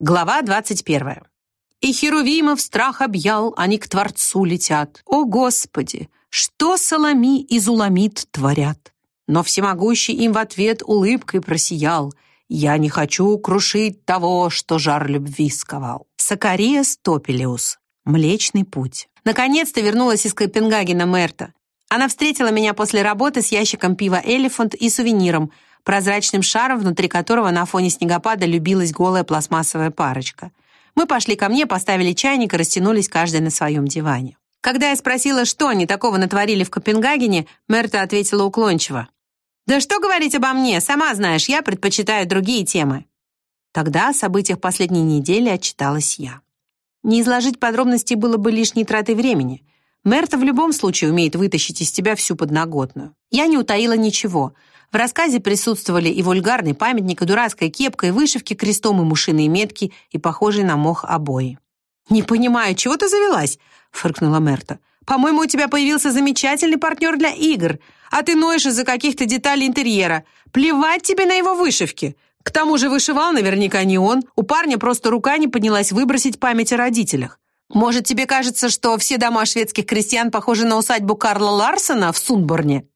Глава 21. «И Херувимов страх объял, они к Творцу летят. О, Господи, что Соломи и Зуламит творят!» Но всемогущий им в ответ улыбкой просиял. «Я не хочу крушить того, что жар любви сковал». Сакария Стопелиус. Млечный путь. Наконец-то вернулась из Копенгагена Мерта. Она встретила меня после работы с ящиком пива «Элефант» и сувениром – прозрачным шаром, внутри которого на фоне снегопада любилась голая пластмассовая парочка. Мы пошли ко мне, поставили чайник и растянулись каждый на своем диване. Когда я спросила, что они такого натворили в Копенгагене, Мерта ответила уклончиво. «Да что говорить обо мне? Сама знаешь, я предпочитаю другие темы». Тогда о событиях последней недели отчиталась я. Не изложить подробности было бы лишней тратой времени. Мерта в любом случае умеет вытащить из тебя всю подноготную. Я не утаила ничего — в рассказе присутствовали и вульгарный памятник, и дурацкая кепка, и вышивки крестом, и мушиные метки, и похожие на мох обои. «Не понимаю, чего ты завелась?» — фыркнула Мерта. «По-моему, у тебя появился замечательный партнер для игр, а ты ноешь из-за каких-то деталей интерьера. Плевать тебе на его вышивки. К тому же вышивал наверняка не он. У парня просто рука не поднялась выбросить память о родителях. Может, тебе кажется, что все дома шведских крестьян похожи на усадьбу Карла Ларсена в Сунборне?»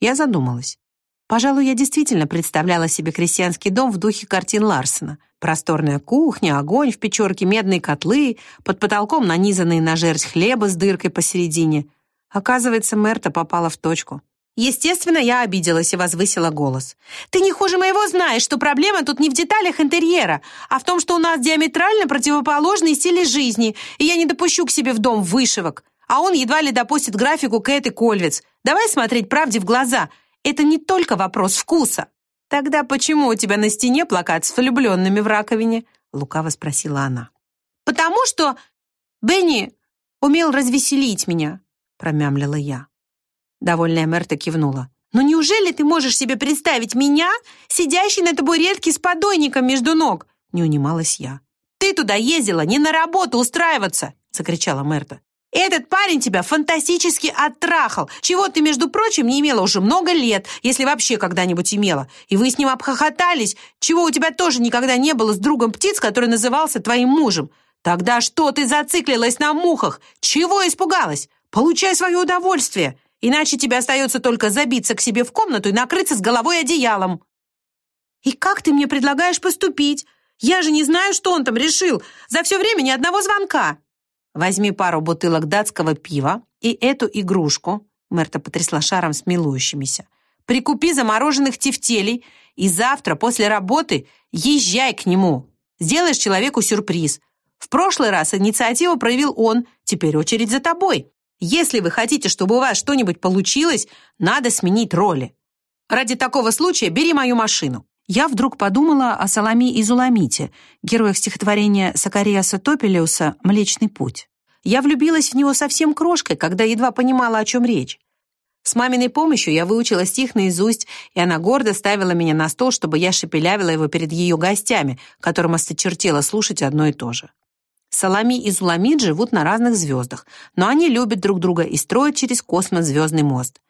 Я задумалась. Пожалуй, я действительно представляла себе крестьянский дом в духе картин Ларсена. Просторная кухня, огонь в печёрке, медные котлы, под потолком нанизанные на жерсть хлеба с дыркой посередине. Оказывается, Мерта попала в точку. Естественно, я обиделась и возвысила голос. «Ты не хуже моего знаешь, что проблема тут не в деталях интерьера, а в том, что у нас диаметрально противоположные стили жизни, и я не допущу к себе в дом вышивок. А он едва ли допустит графику Кэт и Кольвиц. Давай смотреть правде в глаза. Это не только вопрос вкуса. Тогда почему у тебя на стене плакат с влюбленными в раковине? Лукаво спросила она. Потому что Бенни умел развеселить меня, промямлила я. Довольная Мерта кивнула. «Но неужели ты можешь себе представить меня, сидящей на табуретке с подойником между ног?» Не унималась я. «Ты туда ездила не на работу устраиваться!» закричала Мерта. Этот парень тебя фантастически оттрахал, чего ты, между прочим, не имела уже много лет, если вообще когда-нибудь имела. И вы с ним обхохотались, чего у тебя тоже никогда не было с другом птиц, который назывался твоим мужем. Тогда что ты зациклилась на мухах? Чего испугалась? Получай свое удовольствие, иначе тебе остается только забиться к себе в комнату и накрыться с головой одеялом. И как ты мне предлагаешь поступить? Я же не знаю, что он там решил. За все время ни одного звонка. Возьми пару бутылок датского пива и эту игрушку, Мерта потрясла шаром с милующимися, прикупи замороженных тефтелей и завтра после работы езжай к нему. Сделаешь человеку сюрприз. В прошлый раз инициативу проявил он, теперь очередь за тобой. Если вы хотите, чтобы у вас что-нибудь получилось, надо сменить роли. Ради такого случая бери мою машину. Я вдруг подумала о Салами и Зуламите, героях стихотворения Сакариаса Топелиуса «Млечный путь». Я влюбилась в него совсем крошкой, когда едва понимала, о чем речь. С маминой помощью я выучила стих наизусть, и она гордо ставила меня на стол, чтобы я шепелявила его перед ее гостями, которым осточертело слушать одно и то же. Салами и Зуламит живут на разных звездах, но они любят друг друга и строят через космос звездный мост.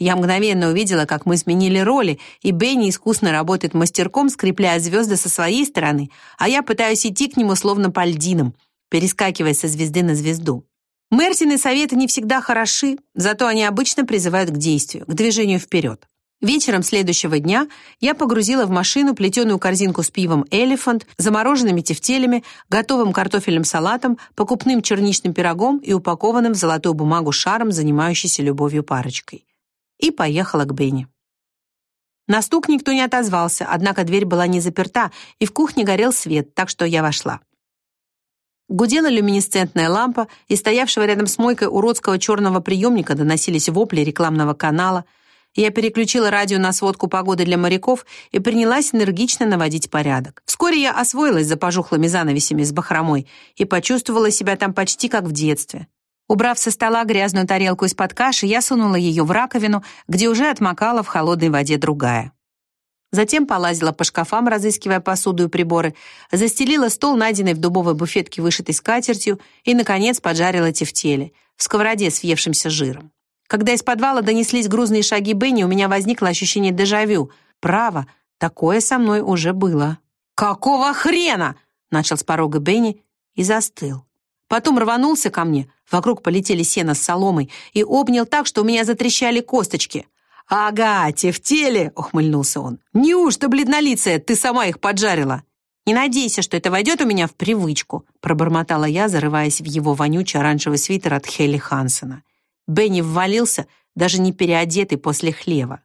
Я мгновенно увидела, как мы сменили роли, и Бенни искусно работает мастерком, скрепляя звезды со своей стороны, а я пытаюсь идти к нему словно по льдинам, перескакивая со звезды на звезду. Мертины советы не всегда хороши, зато они обычно призывают к действию, к движению вперед. Вечером следующего дня я погрузила в машину плетеную корзинку с пивом «Элефант», замороженными тефтелями, готовым картофельным салатом, покупным черничным пирогом и упакованным в золотую бумагу шаром, занимающейся любовью парочкой и поехала к Бенни. На стук никто не отозвался, однако дверь была не заперта, и в кухне горел свет, так что я вошла. Гудела люминесцентная лампа, и стоявшего рядом с мойкой уродского черного приемника доносились вопли рекламного канала. Я переключила радио на сводку погоды для моряков и принялась энергично наводить порядок. Вскоре я освоилась за пожухлыми занавесями с бахромой и почувствовала себя там почти как в детстве. Убрав со стола грязную тарелку из-под каши, я сунула ее в раковину, где уже отмокала в холодной воде другая. Затем полазила по шкафам, разыскивая посуду и приборы, застелила стол, найденный в дубовой буфетке, вышитой скатертью, и, наконец, поджарила тефтели в сковороде с въевшимся жиром. Когда из подвала донеслись грузные шаги Бенни, у меня возникло ощущение дежавю. Право, такое со мной уже было. «Какого хрена?» начал с порога Бенни и застыл. Потом рванулся ко мне, вокруг полетели сено с соломой, и обнял так, что у меня затрещали косточки. «Ага, те в теле!» — ухмыльнулся он. «Неужто, бледнолицая, ты сама их поджарила?» «Не надейся, что это войдет у меня в привычку», пробормотала я, зарываясь в его вонючий оранжевый свитер от Хелли Хансена. Бенни ввалился, даже не переодетый после хлева.